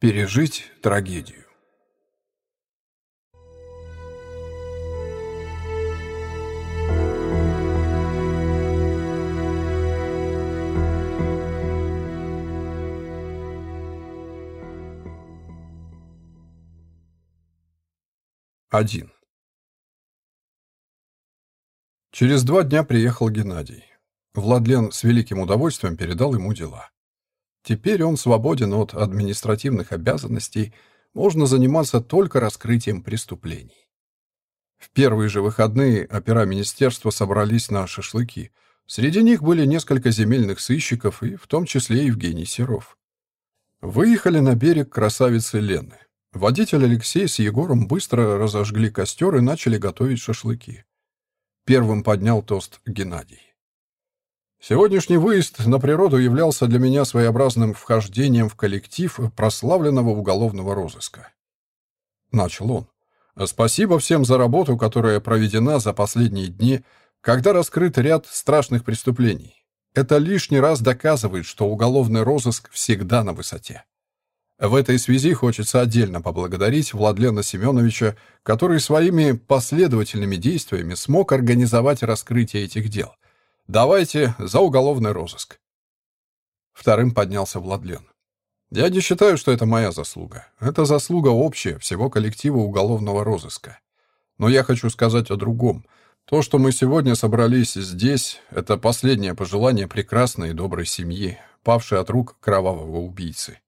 Пережить трагедию. Один. Через два дня приехал Геннадий. Владлен с великим удовольствием передал ему дела. Теперь он свободен от административных обязанностей, можно заниматься только раскрытием преступлений. В первые же выходные опера министерства собрались на шашлыки. Среди них были несколько земельных сыщиков и в том числе Евгений Серов. Выехали на берег красавицы Лены. Водитель Алексей с Егором быстро разожгли костер и начали готовить шашлыки. Первым поднял тост Геннадий. Сегодняшний выезд на природу являлся для меня своеобразным вхождением в коллектив прославленного уголовного розыска. Начал он. Спасибо всем за работу, которая проведена за последние дни, когда раскрыт ряд страшных преступлений. Это лишний раз доказывает, что уголовный розыск всегда на высоте. В этой связи хочется отдельно поблагодарить Владлена Семеновича, который своими последовательными действиями смог организовать раскрытие этих дел – Давайте за уголовный розыск. Вторым поднялся Владлен. Я не считаю, что это моя заслуга. Это заслуга общая всего коллектива уголовного розыска. Но я хочу сказать о другом. То, что мы сегодня собрались здесь, это последнее пожелание прекрасной и доброй семьи, павшей от рук кровавого убийцы.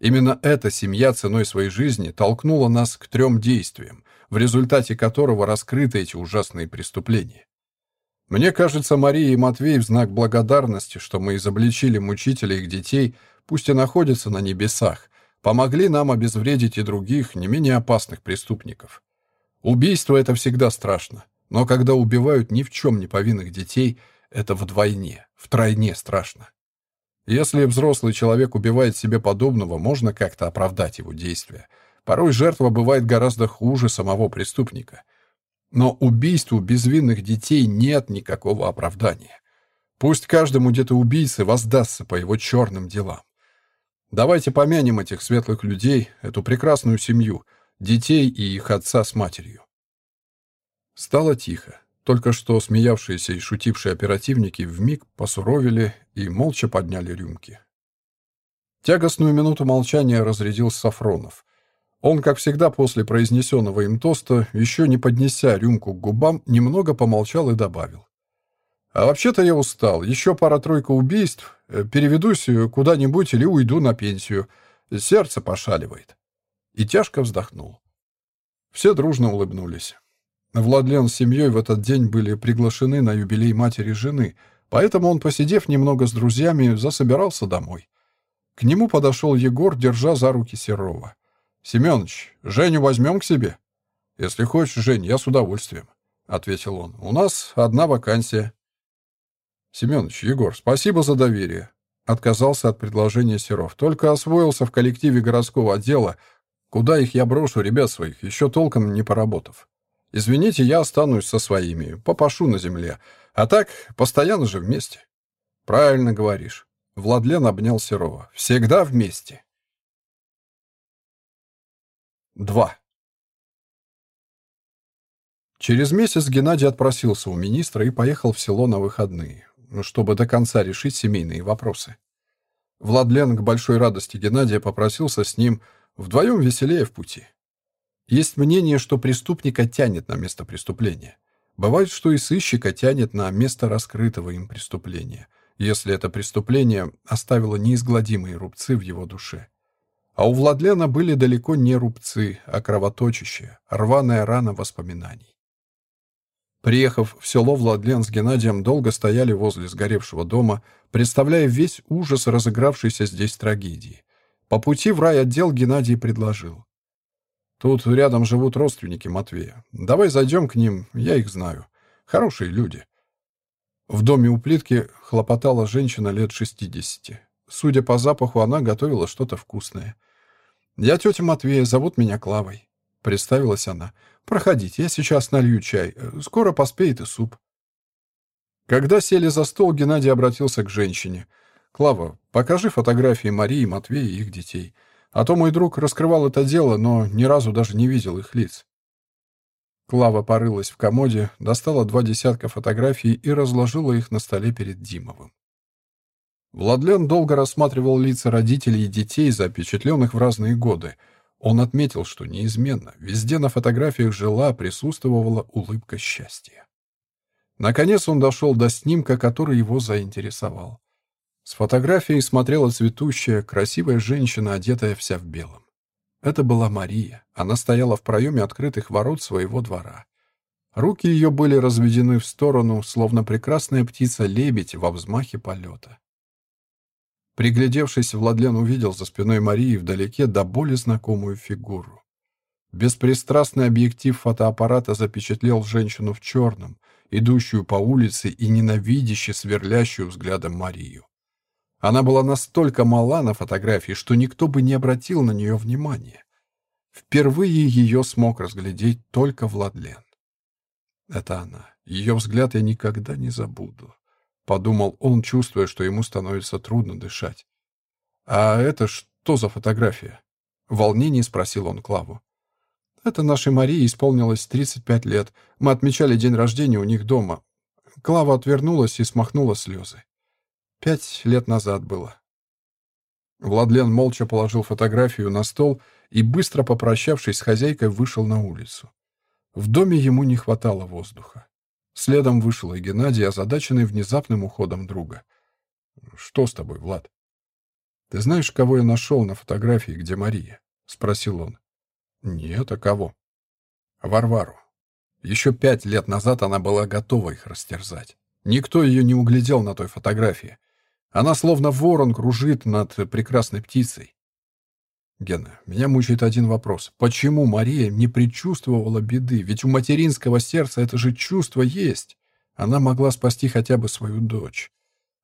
Именно эта семья ценой своей жизни толкнула нас к трем действиям, в результате которого раскрыты эти ужасные преступления. Мне кажется, Мария и Матвей в знак благодарности, что мы изобличили мучителей их детей, пусть и находятся на небесах, помогли нам обезвредить и других, не менее опасных преступников. Убийство — это всегда страшно, но когда убивают ни в чем не повинных детей, это вдвойне, втройне страшно. Если взрослый человек убивает себе подобного, можно как-то оправдать его действия. Порой жертва бывает гораздо хуже самого преступника — но убийству безвинных детей нет никакого оправдания. Пусть каждому где-то убийце воздастся по его черным делам. Давайте помянем этих светлых людей, эту прекрасную семью, детей и их отца с матерью. Стало тихо. Только что смеявшиеся и шутившие оперативники вмиг посуровили и молча подняли рюмки. Тягостную минуту молчания разрядил Сафронов. Он, как всегда, после произнесенного им тоста, еще не поднеся рюмку к губам, немного помолчал и добавил. «А вообще-то я устал. Еще пара-тройка убийств. Э, переведусь куда-нибудь или уйду на пенсию. Сердце пошаливает». И тяжко вздохнул. Все дружно улыбнулись. Владлен с семьей в этот день были приглашены на юбилей матери жены, поэтому он, посидев немного с друзьями, засобирался домой. К нему подошел Егор, держа за руки Серова. «Семёныч, Женю возьмем к себе?» «Если хочешь, Жень, я с удовольствием», — ответил он. «У нас одна вакансия». «Семёныч, Егор, спасибо за доверие», — отказался от предложения Серов. «Только освоился в коллективе городского отдела. Куда их я брошу, ребят своих, еще толком не поработав. Извините, я останусь со своими, попашу на земле. А так, постоянно же вместе». «Правильно говоришь». Владлен обнял Серова. «Всегда вместе». 2. Через месяц Геннадий отпросился у министра и поехал в село на выходные, чтобы до конца решить семейные вопросы. Владлен к большой радости Геннадия попросился с ним вдвоем веселее в пути. Есть мнение, что преступника тянет на место преступления. Бывает, что и сыщика тянет на место раскрытого им преступления, если это преступление оставило неизгладимые рубцы в его душе. А у Владлена были далеко не рубцы, а кровоточащие, рваная рана воспоминаний. Приехав в село, Владлен с Геннадием долго стояли возле сгоревшего дома, представляя весь ужас разыгравшейся здесь трагедии. По пути в райотдел Геннадий предложил. «Тут рядом живут родственники Матвея. Давай зайдем к ним, я их знаю. Хорошие люди». В доме у плитки хлопотала женщина лет шестидесяти. Судя по запаху, она готовила что-то вкусное. «Я тетя Матвея, зовут меня Клавой», — представилась она. «Проходите, я сейчас налью чай. Скоро поспеет и суп». Когда сели за стол, Геннадий обратился к женщине. «Клава, покажи фотографии Марии, Матвея и их детей. А то мой друг раскрывал это дело, но ни разу даже не видел их лиц. Клава порылась в комоде, достала два десятка фотографий и разложила их на столе перед Димовым. Владлен долго рассматривал лица родителей и детей, запечатленных в разные годы. Он отметил, что неизменно, везде на фотографиях жила, присутствовала улыбка счастья. Наконец он дошел до снимка, который его заинтересовал. С фотографией смотрела цветущая, красивая женщина, одетая вся в белом. Это была Мария. Она стояла в проеме открытых ворот своего двора. Руки ее были разведены в сторону, словно прекрасная птица-лебедь во взмахе полета. Приглядевшись, Владлен увидел за спиной Марии вдалеке до боли знакомую фигуру. Беспристрастный объектив фотоаппарата запечатлел женщину в черном, идущую по улице и ненавидяще сверлящую взглядом Марию. Она была настолько мала на фотографии, что никто бы не обратил на нее внимания. Впервые ее смог разглядеть только Владлен. Это она. Ее взгляд я никогда не забуду. Подумал он, чувствуя, что ему становится трудно дышать. «А это что за фотография?» В волнении спросил он Клаву. «Это нашей Марии исполнилось 35 лет. Мы отмечали день рождения у них дома». Клава отвернулась и смахнула слезы. Пять лет назад было. Владлен молча положил фотографию на стол и, быстро попрощавшись с хозяйкой, вышел на улицу. В доме ему не хватало воздуха. Следом вышел и Геннадий, озадаченный внезапным уходом друга. «Что с тобой, Влад?» «Ты знаешь, кого я нашел на фотографии, где Мария?» — спросил он. «Нет, а кого?» «Варвару. Еще пять лет назад она была готова их растерзать. Никто ее не углядел на той фотографии. Она словно ворон кружит над прекрасной птицей. Гена, меня мучает один вопрос. Почему Мария не предчувствовала беды? Ведь у материнского сердца это же чувство есть. Она могла спасти хотя бы свою дочь.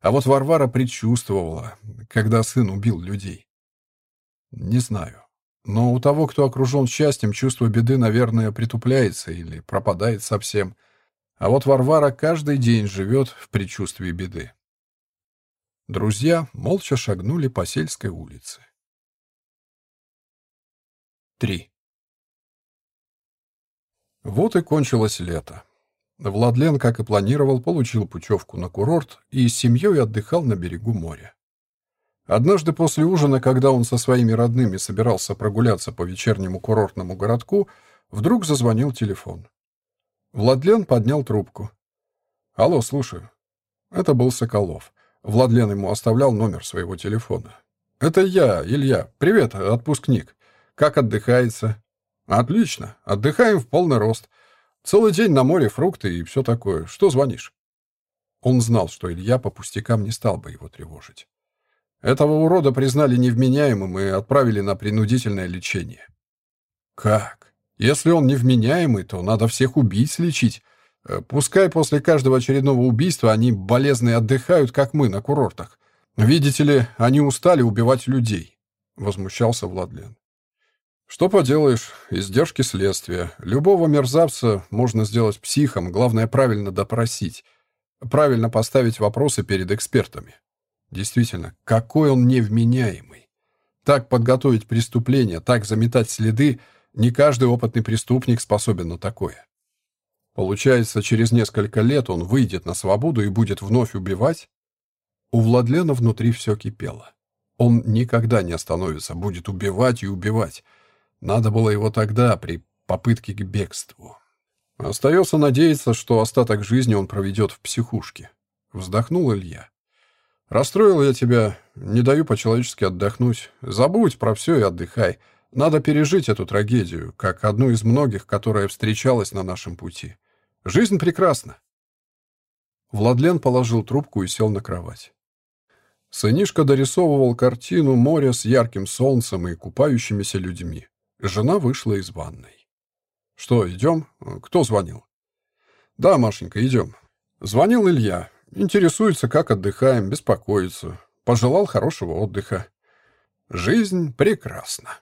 А вот Варвара предчувствовала, когда сын убил людей. Не знаю. Но у того, кто окружен счастьем, чувство беды, наверное, притупляется или пропадает совсем. А вот Варвара каждый день живет в предчувствии беды. Друзья молча шагнули по сельской улице. 3. Вот и кончилось лето. Владлен, как и планировал, получил путевку на курорт и с семьей отдыхал на берегу моря. Однажды после ужина, когда он со своими родными собирался прогуляться по вечернему курортному городку, вдруг зазвонил телефон. Владлен поднял трубку. «Алло, слушаю». Это был Соколов. Владлен ему оставлял номер своего телефона. «Это я, Илья. Привет, отпускник. Как отдыхается?» «Отлично. Отдыхаем в полный рост. Целый день на море, фрукты и все такое. Что звонишь?» Он знал, что Илья по пустякам не стал бы его тревожить. Этого урода признали невменяемым и отправили на принудительное лечение. «Как? Если он невменяемый, то надо всех убийц лечить, Э, пускай после каждого очередного убийства они болезные отдыхают, как мы на курортах. Видите ли, они устали убивать людей, возмущался Владлен. Что поделаешь, издержки следствия. Любого мерзавца можно сделать психом, главное правильно допросить, правильно поставить вопросы перед экспертами. Действительно, какой он невменяемый. Так подготовить преступление, так заметать следы, не каждый опытный преступник способен на такое. Получается, через несколько лет он выйдет на свободу и будет вновь убивать? У Владлена внутри все кипело. Он никогда не остановится, будет убивать и убивать. Надо было его тогда, при попытке к бегству. Остается надеяться, что остаток жизни он проведет в психушке. Вздохнул Илья. Расстроил я тебя, не даю по-человечески отдохнуть. Забудь про все и отдыхай. Надо пережить эту трагедию, как одну из многих, которая встречалась на нашем пути. Жизнь прекрасна. Владлен положил трубку и сел на кровать. Сынишка дорисовывал картину моря с ярким солнцем и купающимися людьми. Жена вышла из ванной. «Что, идем? Кто звонил?» «Да, Машенька, идем». Звонил Илья. Интересуется, как отдыхаем, беспокоится. Пожелал хорошего отдыха. Жизнь прекрасна.